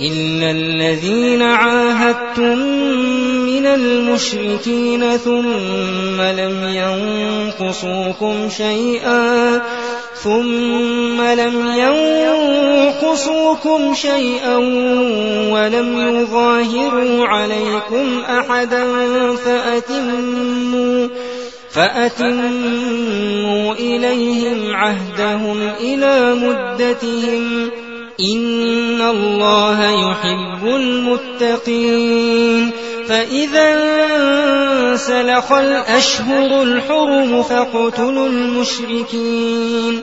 إلا الذين عاهدتم من المشركين ثم لم ينقصوكم شيئا ثم لم ينقصوكم شيئا ولم يظاهروا عليكم أحدا فأتموا فأتموا إليهم عهدهم إلى مدتهم إن الله يحب المتقين فإذا انسلخ الأشهر الحرم فاقتلوا المشركين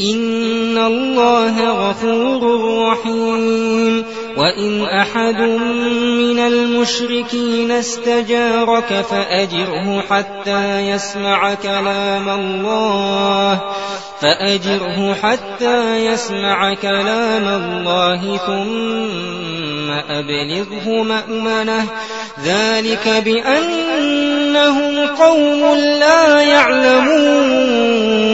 إن الله غفور رحيم وإن أحد من المشركين استجارك فأجره حتى يسمع كلام الله فأجره حتى يسمع كلام الله ثم أبلغه مأمنه ذلك بأنهم قوم لا يعلمون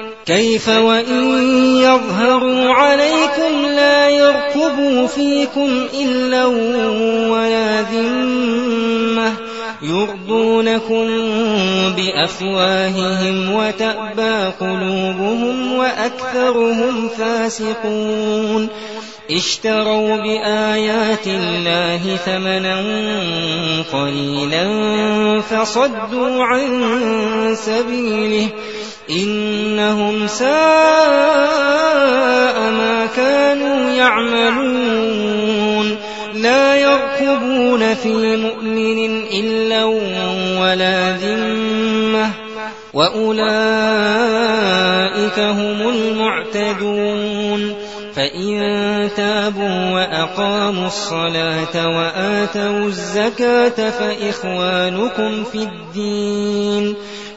كيف وإن يظهروا عليكم لا يركبوا فيكم إلا ولا ذمة يرضونكم بأفواههم وتأبى قلوبهم وأكثرهم فاسقون اشتروا بآيات الله ثمنا قليلا فصدوا عن سبيله إنهم ساء ما كانوا يعملون. لا يركبون في مؤمن إلا ولا ذمة. وأولئك هم المعتدون. فإن تابوا وأقاموا الصلاة وآتوا الزكاة فإخوانكم في الدين.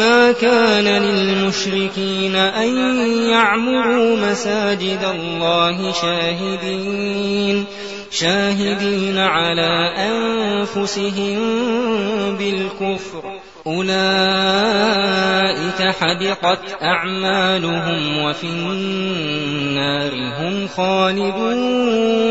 ما كان للمشركين أن يعمروا مساجد الله شاهدين شاهدين على أنفسهم بالكفر. أولئك حبطت أعمالهم وفي النار هم خالدون.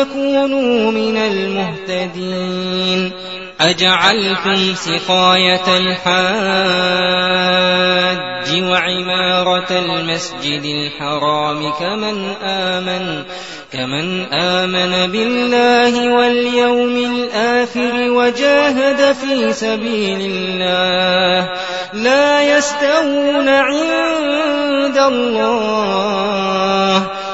يكونوا من المهتدين. أجعلتم سقاية الحاج وعمارة المسجد الحرام كمن آمن كمن آمن بالله واليوم الآخر وجاهد في سبيل الله. لا يستوون عند الله.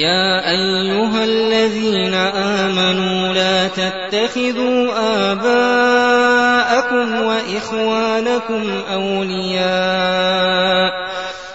يا أيها الذين آمنوا لا تتخذوا آباءكم وإخوانكم أولياء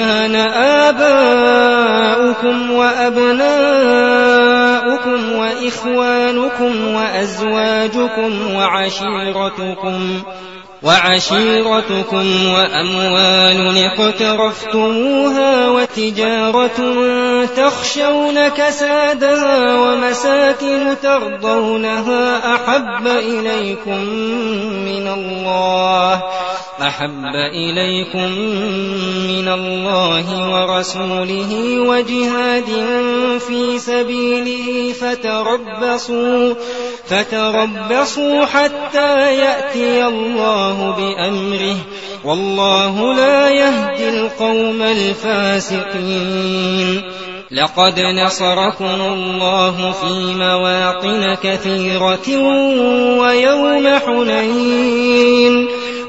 كان آباؤكم وأبناؤكم وإخوانكم وأزواجكم وعشيرتكم وعشيرتكم وأموال اقترفتموها وتجارة تخشون كسادها ومساكن ترضونها أحب إليكم من الله أحب إليكم من الله ورسوله وجهاد في سبيله فتربصوا فتربصوا حتى يأتي الله بأمره والله لا يهدي القوم الفاسقين. لقد نصركم الله في مواطن كثيرة ويوم حنين.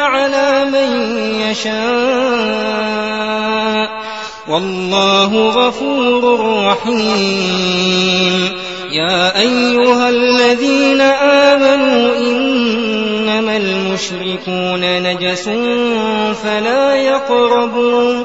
على من يشاء والله غفور رحيم. يا أيها الذين آمنوا إنما المشركون نجس فلا يقربوا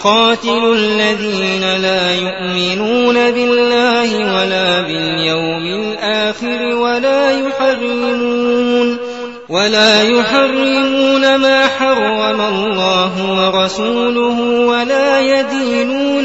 قاتل الذين لا يؤمنون بالله ولا باليوم الآخر ولا يحرمون ولا يحرمون ما حرم الله ورسوله ولا يدينون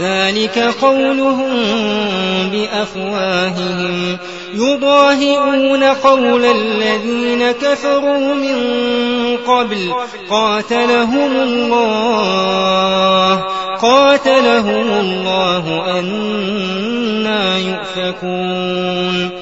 ذلك قولهم بأفواههم يضاهئون قول الذين كفروا من قبل قاتلهم الله قاتلهم الله أنا يؤفكون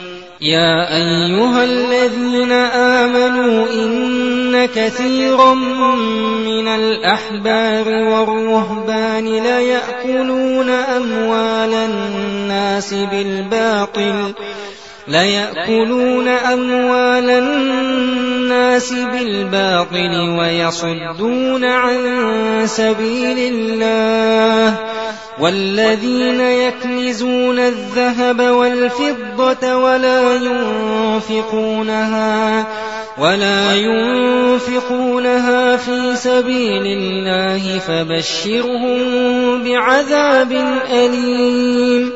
يا أيها الذين آمنوا إن كثيرا من الأحبار والرهبان ليأكلون أموال الناس بالباطل ليأكلون أموال الناس بالباطل ويصدون عن سبيل الله. والذين يكنزون الذهب والفضة ولا ينفقونها ولا ينفقونها في سبيل الله فبشرهم بعذاب أليم.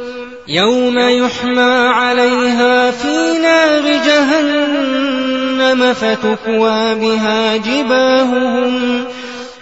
يوم يحمى عليها في نار جهنم فتكوى بها جباههم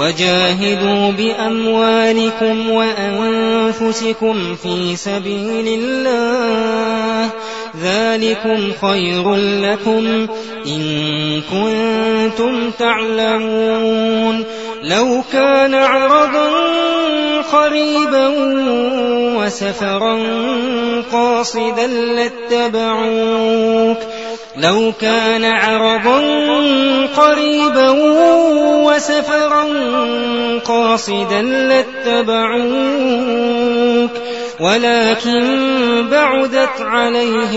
وجاهدوا بأموالكم وأنفسكم في سبيل الله ذلكم خير لكم إن كنتم تعلمون لو كان عرضا قريبا وسفرا قاصدا لاتبعوك لو كان عرضا قريبا وسفرا قاصدا لاتبعوك ولكن بعدت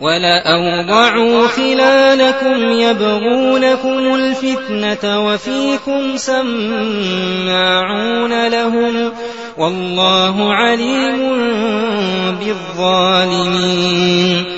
ولأوضعوا خلالكم يبغونكم الفتنة وفيكم سماعون لهم والله عليم بالظالمين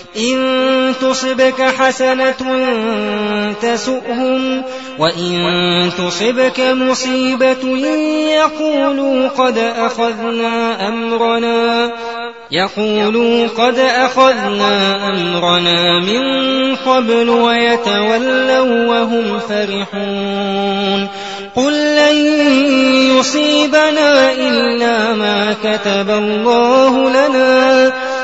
إن تصبك حسنة تسؤهم وإن تصبك مصيبة يقولوا قد أخذنا أمرنا يقولوا قد أخذنا أمرنا من قبل ويتولوا وهم فرحون. قل لن يصيبنا إلا ما كتب الله لنا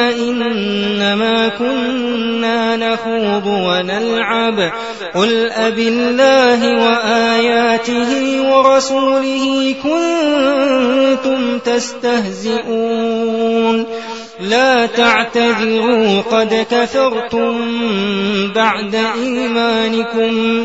إنما كنا نخوض ونلعب. قل أب الله وآياته ورسوله كنتم تستهزئون. لا تعتذروا قد كفرتم بعد إيمانكم.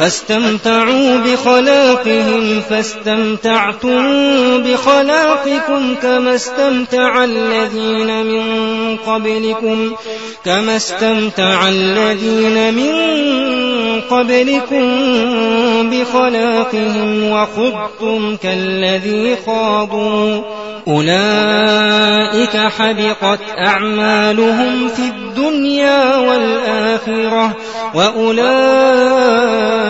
فاستمتعوا بخلاقهم فاستمتعتم بخلاقكم كما استمتع الذين من قبلكم كما استمتع الذين من قبلكم بخلاقهم وخضتم كالذي خاضوا. أولئك حبطت أعمالهم في الدنيا والآخرة وأولئك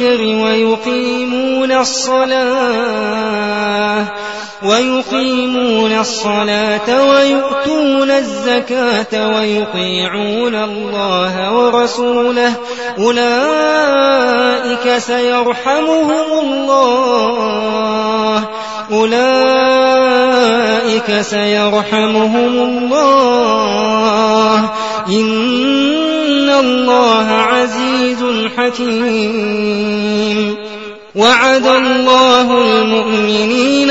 ويقيمون الصلاة. ويقيمون الصلاة ويؤتون الزكاة ويطيعون الله ورسوله. أولئك سيرحمهم الله. أولئك سيرحمهم الله. إن الله عزيز حكيم. وعد الله المؤمنين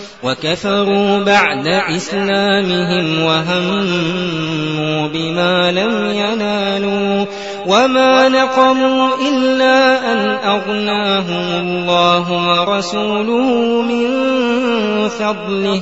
وكفروا بعد إسلامهم وهموا بما لم ينالوا وما نقموا إلا أن أغناهم الله ورسوله من فضله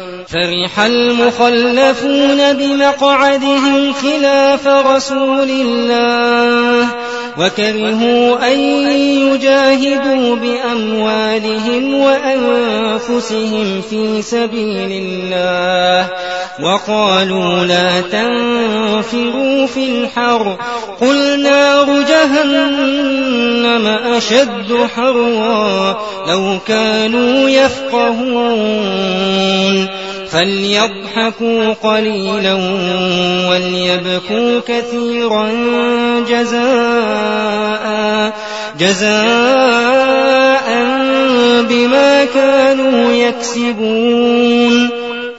فرح المخلفون بمقعدهم خلاف رسول الله وكرهوا أن يجاهدوا بأموالهم وأنفسهم في سبيل الله وقالوا لا تنفروا في الحر قل نار جهنم أشد حرا لو كانوا يفقهون فليضحكوا قليلا وليبكوا كثيرا جزاء جزاء بما كانوا يكسبون.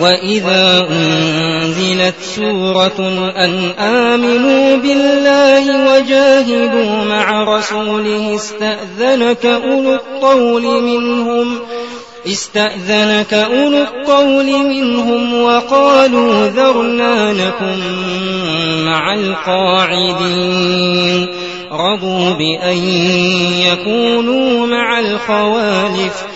وإذا أنزلت سورة أن آمنوا بالله وجاهدوا مع رسوله استأذنك أولو الطول منهم استأذنك أولو الطول منهم وقالوا ذرنا نكن مع القاعدين رضوا بأن يكونوا مع الخوالف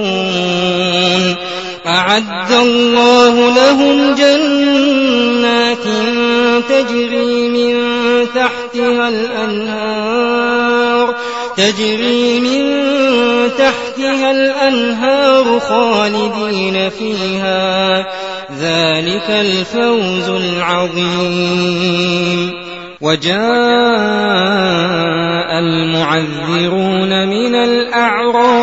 أعد الله لهم جنات تجري من تحتها الأنهار تجري من تحتها الأنهار خالدين فيها. ذلك الفوز العظيم. وجاء المعذرون من الأعراب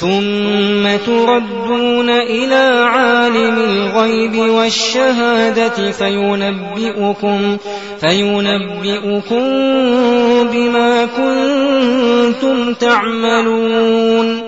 ثم تردون إلى عالم الغيب والشهادة فينبئكم فينبئكم بما كنتم تعملون.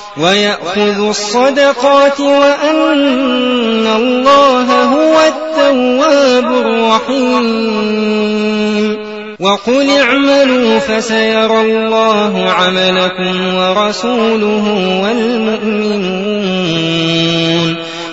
ويأخذ الصدقات وأن الله هو التواب الرحيم. وقل اعملوا فسيرى الله عملكم ورسوله والمؤمنون.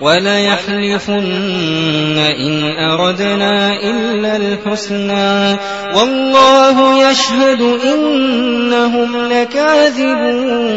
وليحلفن إن أردنا إلا الحسنى والله يشهد إنهم لكاذبون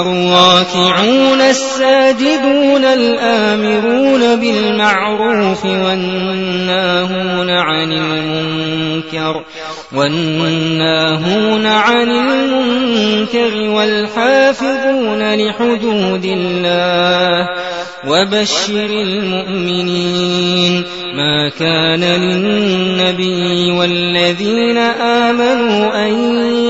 الراكعون الساجدون الآمرون بالمعروف والناهون عن المنكر والناهون عن المنكر والحافظون لحدود الله وبشر المؤمنين ما كان للنبي والذين آمنوا أن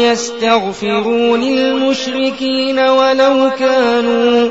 يستغفروا للمشركين ولو كانوا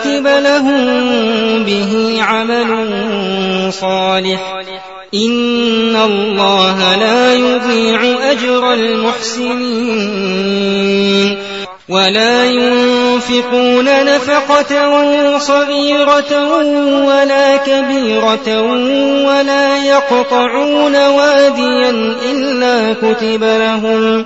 كتب لهم به عمل صالح. إن الله لا يضيع أجر المحسنين. ولا ينفقون نفقة صغيرة ولا كبيرة ولا يقطعون واديا إلا كتب لهم.